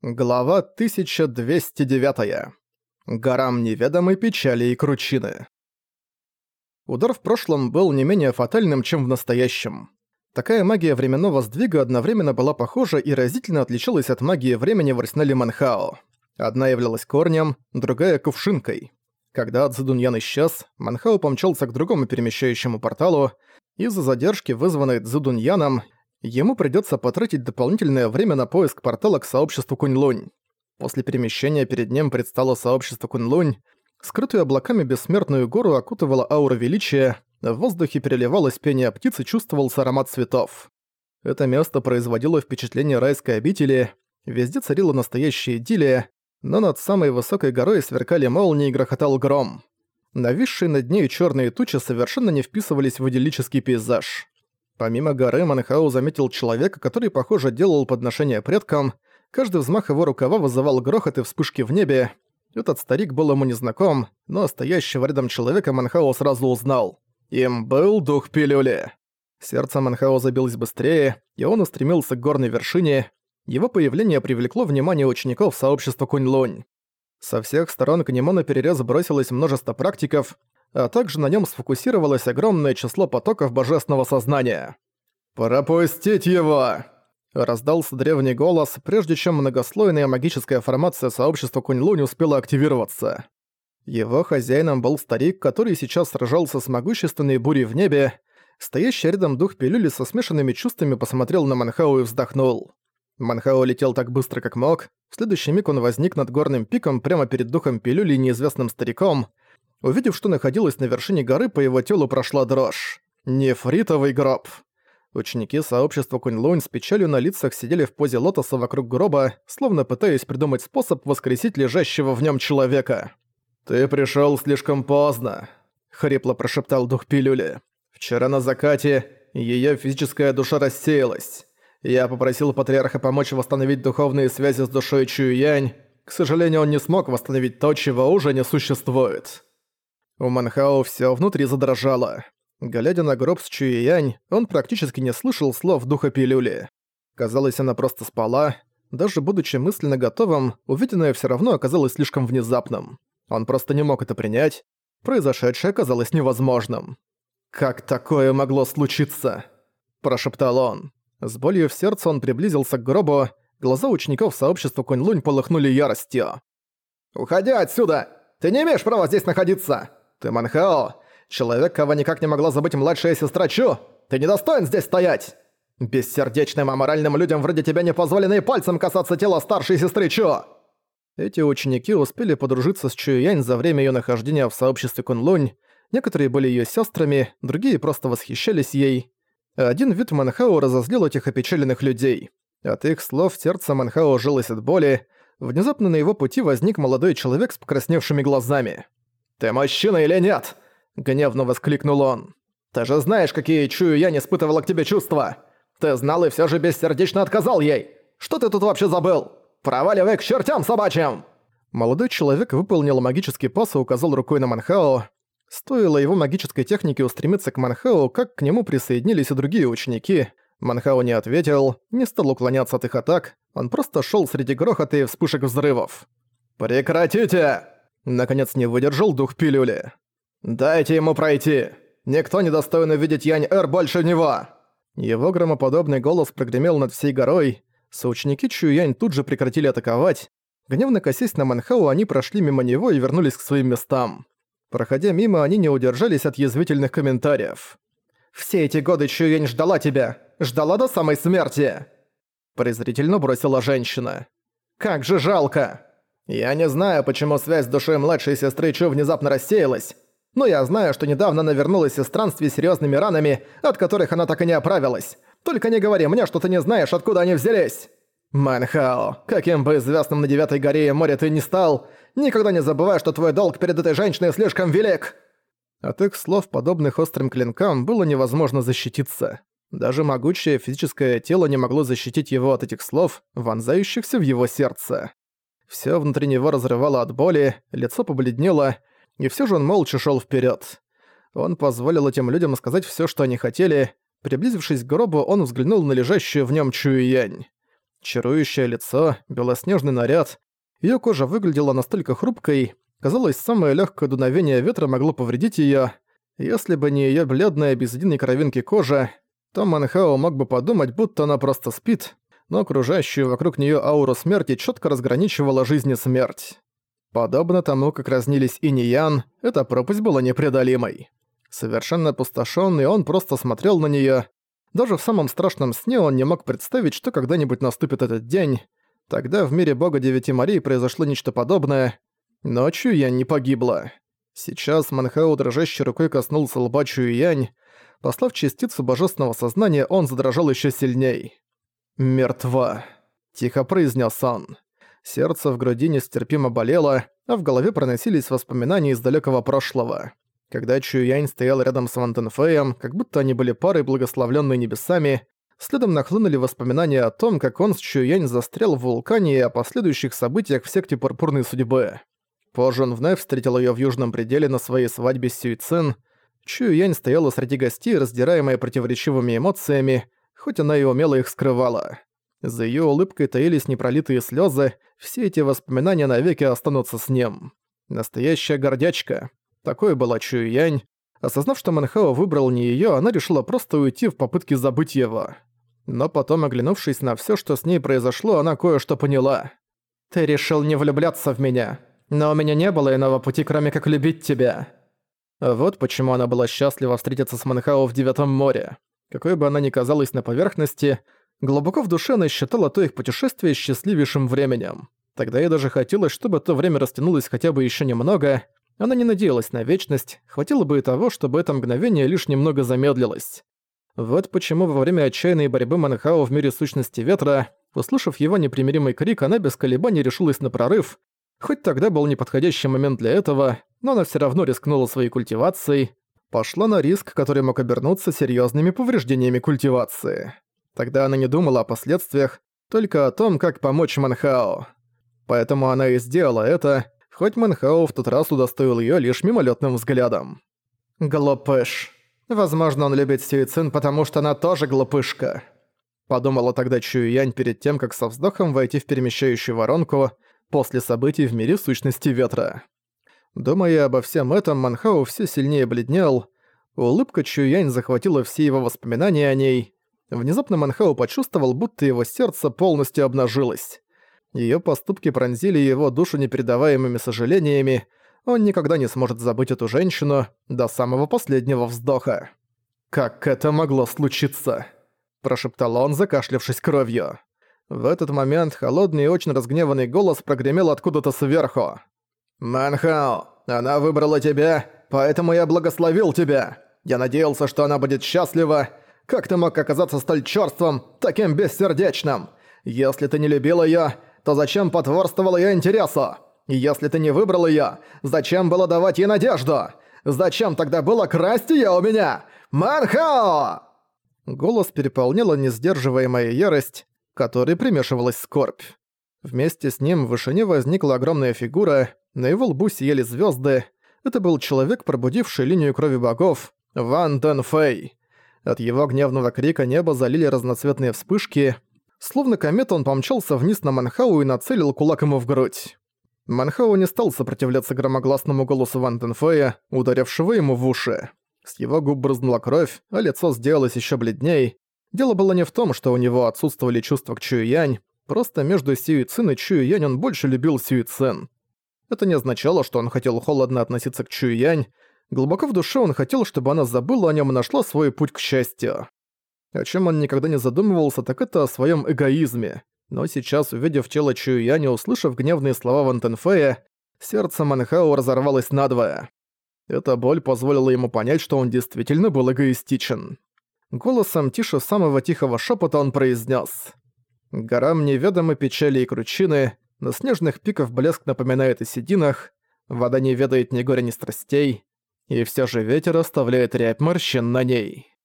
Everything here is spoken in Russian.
Глава 1209. Горам неведомой печали и кручины. Удар в прошлом был не менее фатальным, чем в настоящем. Такая магия временного сдвига одновременно была похожа и разительно отличалась от магии времени в арсенале Манхао. Одна являлась корнем, другая — кувшинкой. Когда Цзэдуньян исчез, Манхао помчался к другому перемещающему порталу. Из-за задержки, вызванной Цзэдуньяном, ему придётся потратить дополнительное время на поиск портала к сообществу Кунь-Лунь. После перемещения перед ним предстало сообщество Кунь-Лунь. Скрытую облаками бессмертную гору окутывала аура величия, в воздухе переливалось пение птиц и чувствовался аромат цветов. Это место производило впечатление райской обители, везде царила настоящая идиллия, но над самой высокой горой сверкали молнии и грохотал гром. Нависшие над ней черные тучи совершенно не вписывались в идиллический пейзаж. Помимо горы, Манхау заметил человека, который, похоже, делал подношение предкам. Каждый взмах его рукава вызывал грохот и вспышки в небе. Этот старик был ему незнаком, но стоящего рядом человека Манхао сразу узнал. Им был дух пилюли. Сердце Манхао забилось быстрее, и он устремился к горной вершине. Его появление привлекло внимание учеников сообщества Кунь-Лунь. Со всех сторон к нему на перерез бросилось множество практиков, а также на нем сфокусировалось огромное число потоков божественного сознания. «Пропустить его!» Раздался древний голос, прежде чем многослойная магическая формация сообщества Кунь-Лунь успела активироваться. Его хозяином был старик, который сейчас сражался с могущественной бурей в небе. Стоящий рядом дух пилюли со смешанными чувствами посмотрел на Манхау и вздохнул. Манхао летел так быстро, как мог. В следующий миг он возник над горным пиком прямо перед духом пилюли неизвестным стариком. Увидев, что находилось на вершине горы, по его телу прошла дрожь. Нефритовый гроб. Ученики сообщества Кунь-Лунь с печалью на лицах сидели в позе лотоса вокруг гроба, словно пытаясь придумать способ воскресить лежащего в нем человека. «Ты пришел слишком поздно», — хрипло прошептал дух пилюли. «Вчера на закате ее физическая душа рассеялась. Я попросил патриарха помочь восстановить духовные связи с душой Чуюянь. К сожалению, он не смог восстановить то, чего уже не существует». У Манхао все внутри задрожало. Глядя на гроб с Чуиянь, он практически не слышал слов духа пилюли. Казалось, она просто спала. Даже будучи мысленно готовым, увиденное все равно оказалось слишком внезапным. Он просто не мог это принять. Произошедшее оказалось невозможным. «Как такое могло случиться?» – прошептал он. С болью в сердце он приблизился к гробу, глаза учеников сообщества Кунь-Лунь полыхнули яростью. «Уходи отсюда! Ты не имеешь права здесь находиться!» «Ты Манхао! Человек, кого никак не могла забыть младшая сестра Чу! Ты недостоин здесь стоять! Бессердечным аморальным людям вроде тебя не позволено и пальцем касаться тела старшей сестры Чу!» Эти ученики успели подружиться с Чуюянь за время ее нахождения в сообществе Кунлунь, некоторые были ее сестрами, другие просто восхищались ей. Один вид Манхао разозлил этих опечаленных людей. От их слов сердце Манхао жилось от боли, внезапно на его пути возник молодой человек с покрасневшими глазами. «Ты мужчина или нет?» – гневно воскликнул он. «Ты же знаешь, какие чую я не испытывала к тебе чувства! Ты знал и все же бессердечно отказал ей! Что ты тут вообще забыл? Проваливай к чертям собачьим!» Молодой человек выполнил магический пас и указал рукой на Манхао. Стоило его магической технике устремиться к Манхао, как к нему присоединились и другие ученики. Манхао не ответил, не стал уклоняться от их атак, он просто шел среди грохота и вспышек взрывов. «Прекратите!» Наконец не выдержал дух пилюли. «Дайте ему пройти! Никто не достоин увидеть Янь-Эр больше него!» Его громоподобный голос прогремел над всей горой. Соученики Чуянь тут же прекратили атаковать. Гневно косясь на Манхау, они прошли мимо него и вернулись к своим местам. Проходя мимо, они не удержались от язвительных комментариев. «Все эти годы Чуянь ждала тебя! Ждала до самой смерти!» Презрительно бросила женщина. «Как же жалко!» Я не знаю, почему связь с душой младшей сестры Чу внезапно рассеялась, но я знаю, что недавно она вернулась из странствий с серьёзными ранами, от которых она так и не оправилась. Только не говори мне, что ты не знаешь, откуда они взялись. Манхао, каким бы известным на Девятой горе и море ты ни стал, никогда не забывай, что твой долг перед этой женщиной слишком велик. От их слов, подобных острым клинкам, было невозможно защититься. Даже могучее физическое тело не могло защитить его от этих слов, вонзающихся в его сердце. Всё внутри него разрывало от боли, лицо побледнело, и всё же он молча шёл вперёд. Он позволил этим людям сказать всё, что они хотели. Приблизившись к гробу, он взглянул на лежащую в нём Чуюянь. Чарующее лицо, белоснежный наряд. Её кожа выглядела настолько хрупкой, казалось, самое лёгкое дуновение ветра могло повредить её. Если бы не её бледная без единой кровинки кожа, то Манхао мог бы подумать, будто она просто спит, но окружающую вокруг неё ауру смерти чётко разграничивала жизнь и смерть. Подобно тому, как разнились Инь и Ян, эта пропасть была непреодолимой. Совершенно опустошённый, он просто смотрел на неё. Даже в самом страшном сне он не мог представить, что когда-нибудь наступит этот день. Тогда в мире бога Девяти Марий произошло нечто подобное. Ночью я не погибла. Сейчас Манхао дрожащей рукой коснулся лба Янь. Послав частицу божественного сознания, он задрожал ещё сильней. «Мертва», — тихо произнес он. Сердце в груди нестерпимо болело, а в голове проносились воспоминания из далекого прошлого. Когда Чуянь стоял рядом с Вантенфеем, как будто они были парой, благословленной небесами, следом нахлынули воспоминания о том, как он с Чуянь застрял в вулкане и о последующих событиях в секте Пурпурной Судьбы. Позже он вновь встретил ее в южном пределе на своей свадьбе с Сюйцин. Чуянь стояла среди гостей, раздираемая противоречивыми эмоциями, хоть она и умело их скрывала. За её улыбкой таились непролитые слёзы, все эти воспоминания навеки останутся с ним. Настоящая гордячка. Такой была Чуянь. Осознав, что Манхао выбрал не её, она решила просто уйти в попытке забыть его. Но потом, оглянувшись на всё, что с ней произошло, она кое-что поняла. «Ты решил не влюбляться в меня, но у меня не было иного пути, кроме как любить тебя». Вот почему она была счастлива встретиться с Манхао в Девятом море. Какой бы она ни казалась на поверхности, глубоко в душе она считала то их путешествие счастливейшим временем. Тогда ей даже хотелось, чтобы то время растянулось хотя бы еще немного. Она не надеялась на вечность, хватило бы и того, чтобы это мгновение лишь немного замедлилось. Вот почему во время отчаянной борьбы Манхао в мире сущности ветра, услышав его непримиримый крик, она без колебаний решилась на прорыв. Хоть тогда был неподходящий момент для этого, но она все равно рискнула своей культивацией, пошла на риск, который мог обернуться серьезными повреждениями культивации. Тогда она не думала о последствиях, только о том, как помочь Манхао. Поэтому она и сделала это, хоть Манхао в тот раз удостоил её лишь мимолетным взглядом. «Глупыш. Возможно, он любит Сюицин, потому что она тоже глупышка», подумала тогда Чуюянь перед тем, как со вздохом войти в перемещающую воронку после событий в мире сущности ветра. Думая обо всем этом, Манхау все сильнее бледнел. Улыбка Чуянь захватила все его воспоминания о ней. Внезапно Манхау почувствовал, будто его сердце полностью обнажилось. Её поступки пронзили его душу непередаваемыми сожалениями. Он никогда не сможет забыть эту женщину до самого последнего вздоха. «Как это могло случиться?» – прошептал он, закашлявшись кровью. В этот момент холодный и очень разгневанный голос прогремел откуда-то сверху. «Манхао, она выбрала тебя, поэтому я благословил тебя. Я надеялся, что она будет счастлива. Как ты мог оказаться столь чёрством, таким бессердечным? Если ты не любил её, то зачем потворствовал её интересу? Если ты не выбрал её, зачем было давать ей надежду? Зачем тогда было красть её у меня? Манхао!» Голос переполняла несдерживаемая ярость, которой примешивалась скорбь. Вместе с ним в вышине возникла огромная фигура, на его лбу сияли звезды. Это был человек, пробудивший линию крови богов, Ван Дэн Фэй. От его гневного крика небо залили разноцветные вспышки. Словно комета он помчался вниз на Манхау и нацелил кулак ему в грудь. Манхау не стал сопротивляться громогласному голосу Ван Фэя, ударившего ему в уши. С его губ брызнула кровь, а лицо сделалось еще бледней. Дело было не в том, что у него отсутствовали чувства к Чуюянь, просто между Сюи Цин и Чуюянь он больше любил Сюи Цин. Это не означало, что он хотел холодно относиться к Чуюянь, глубоко в душе он хотел, чтобы она забыла о нем и нашла свой путь к счастью. О чем он никогда не задумывался, так это о своем эгоизме. Но сейчас, увидев тело Чуюянь и услышав гневные слова Ван Тенфея, сердце Манхао разорвалось надвое. Эта боль позволила ему понять, что он действительно был эгоистичен. Голосом тише самого тихого шепота он произнес: «Горам неведомы печали и кручины, на снежных пиков блеск напоминает о сединах, вода не ведает ни горя, ни страстей, и все же ветер оставляет рябь морщин на ней».